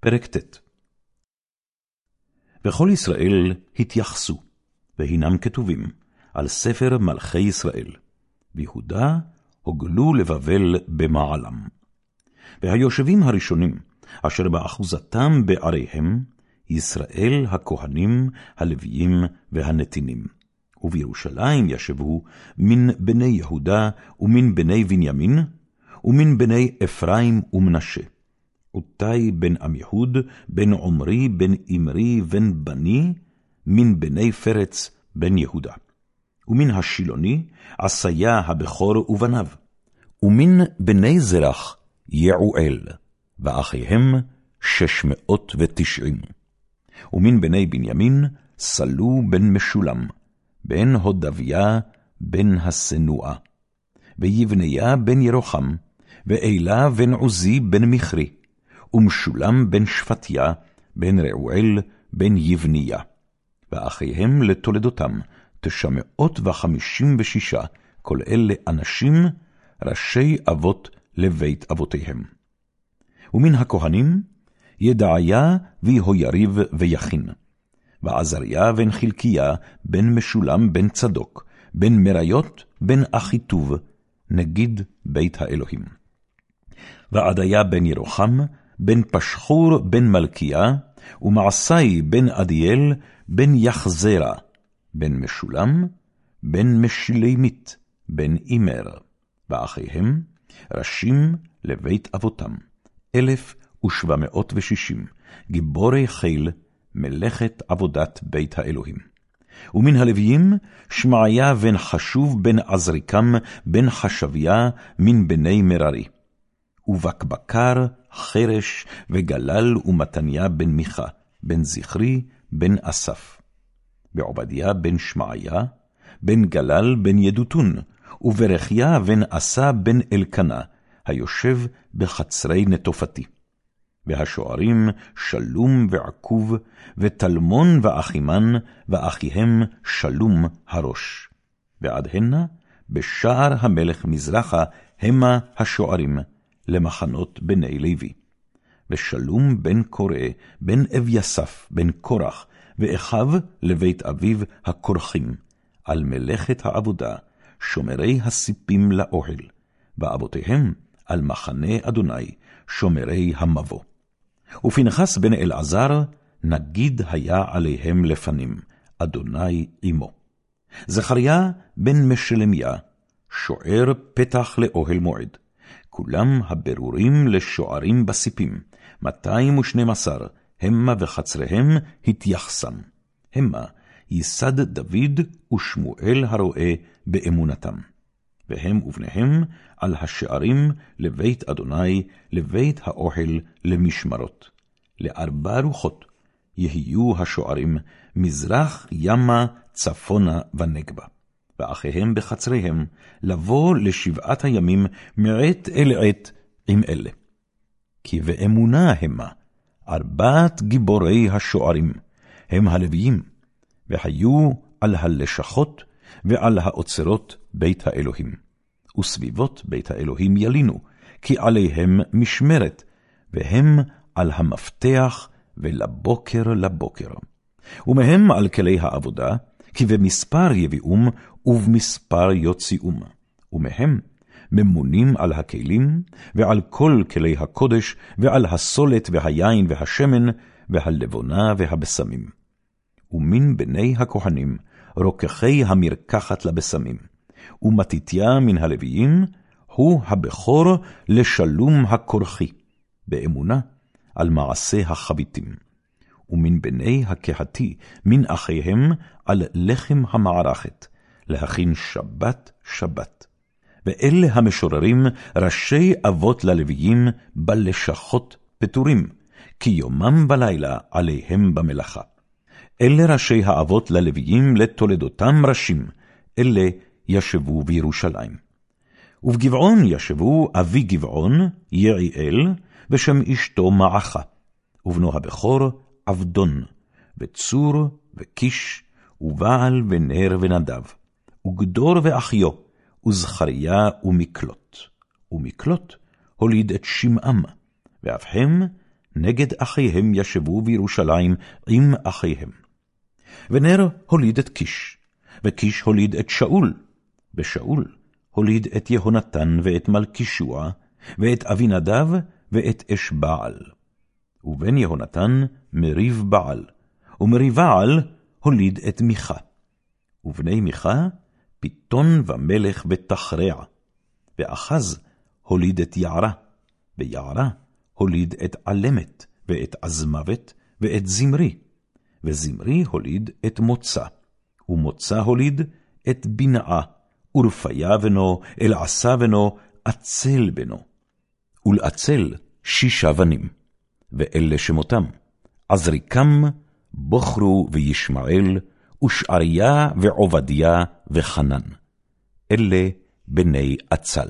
פרק ט' וכל ישראל התייחסו, והינם כתובים, על ספר מלכי ישראל, ויהודה הוגלו לבבל במעלם. והיושבים הראשונים, אשר באחוזתם בעריהם, ישראל הכהנים, הלוויים והנתינים. ובירושלים ישבו מן בני יהודה ומן בני בנימין, ומן בני אפרים ומנשה. עותי בן עמיהוד, בן עמרי, בן אמרי, בן בני, מן בני פרץ, בן יהודה. ומן השילוני, עשיה הבכור ובניו. ומן בני זרח, יעואל, ואחיהם שש מאות ותשעים. ומן בני בנימין, סלו בן משולם, בן הודביה, בן הסנואה. ויבניה בן ירוחם, ואלה בן עוזי בן מכרי, ומשולם בן שפטיה, בן רעואל, בן יבניה. ואחיהם לתולדותם, תשע מאות וחמישים ושישה, כל אלה אנשים, ראשי אבות לבית אבותיהם. ומן הכהנים, ידעיה ויהויריב ויכין. ועזריה בן חלקיה, בן משולם בן צדוק, בן מריות, בן אחיטוב, נגיד בית האלוהים. ועדיה בן ירוחם, בן פשחור בן מלכיה, ומעשי בן עדיאל, בן יחזרה, בן משולם, בן משלימית, בן אימר, ואחיהם, ראשים לבית אבותם, אלף ושבע מאות ושישים, גיבורי חיל, מלאכת עבודת בית האלוהים. ומן הלוויים, שמעיה בן חשוב בן עזריקם, בן חשביה, מן בני מררי. ובקבקר, חרש, וגלל ומתניה בן מיכה, בן זכרי, בן אסף. ועובדיה בן שמעיה, בן גלל בן ידותון, וברכיה בן עשה בן אלקנה, היושב בחצרי נטופתי. והשוערים שלום ועקוב, וטלמון ואחימן, ואחיהם שלום הראש. ועד הנה, בשער המלך מזרחה, המה השוערים, למחנות בני לוי. ושלום בן קורא, בן אביסף, בן קורח, ואחיו לבית אביו הכורחים, על מלאכת העבודה, שומרי הסיפים לאוהל, ואבותיהם על מחנה אדוני, שומרי המבוא. ופנחס בן אלעזר, נגיד היה עליהם לפנים, אדוני עמו. זכריה בן משלמיה, שוער פתח לאוהל מועד. כולם הברורים לשוערים בסיפים, 212, המה וחצריהם התייחסם. המה ייסד דוד ושמואל הרועה באמונתם. והם ובניהם על השערים לבית אדוני, לבית האוכל למשמרות. לארבע רוחות יהיו השוערים, מזרח ימה צפונה ונגבה. ואחיהם בחצריהם, לבוא לשבעת הימים מעת אל עת עם אלה. כי באמונה המה, ארבעת גיבורי השוערים, הם הלוויים, והיו על הלשכות ועל האוצרות בית האלוהים. וסביבות בית האלוהים ילינו, כי עליהם משמרת, והם על המפתח ולבוקר לבוקר. ומהם על כלי העבודה, כי במספר יביאום ובמספר יוציאום. ומהם ממונים על הכלים, ועל כל כלי הקודש, ועל הסולת והיין והשמן, והלבונה והבשמים. ומן בני הכהנים, רוקחי המרקחת לבשמים. ומתתיה מן הלוויים, הוא הבכור לשלום הכורחי, באמונה על מעשה החביתים. ומן בני הקהתי, מן אחיהם, על לחם המערכת, להכין שבת שבת. ואלה המשוררים, ראשי אבות ללוויים, בלשכות פטורים, כי יומם בלילה עליהם במלאכה. אלה ראשי האבות ללוויים לתולדותם ראשים, אלה ישבו בירושלים. ובגבעון ישבו אבי גבעון, יעיאל, ושם אשתו מעכה, ובנו הבכור עבדון, וצור, וקיש, ובעל, ונר, ונדב, וגדור ואחיו, וזכריה ומקלוט. ומקלוט הוליד את שמעם, ואף הם נגד אחיהם ישבו בירושלים עם אחיהם. ונר הוליד את קיש, וקיש הוליד את שאול, ושאול הוליד את יהונתן ואת מלכישוע, ואת אבינדב ואת אש בעל. ובן יהונתן מריב בעל, ומריב בעל הוליד את מיכה. ובני מיכה פיתון ומלך בתחרע. ואחז הוליד את יערה, ויערה הוליד את עלמת, ואת עזמוות, ואת זמרי, וזמרי הוליד את מוצא, ומוצא הוליד את בנאה, ורפיה בנו, אלעשה בנו, עצל בנו. ולעצל שישה בנים, ואלה שמותם, עזריקם, בוכרו וישמעאל, ושעריה ועובדיה וחנן. אלה בני עצל.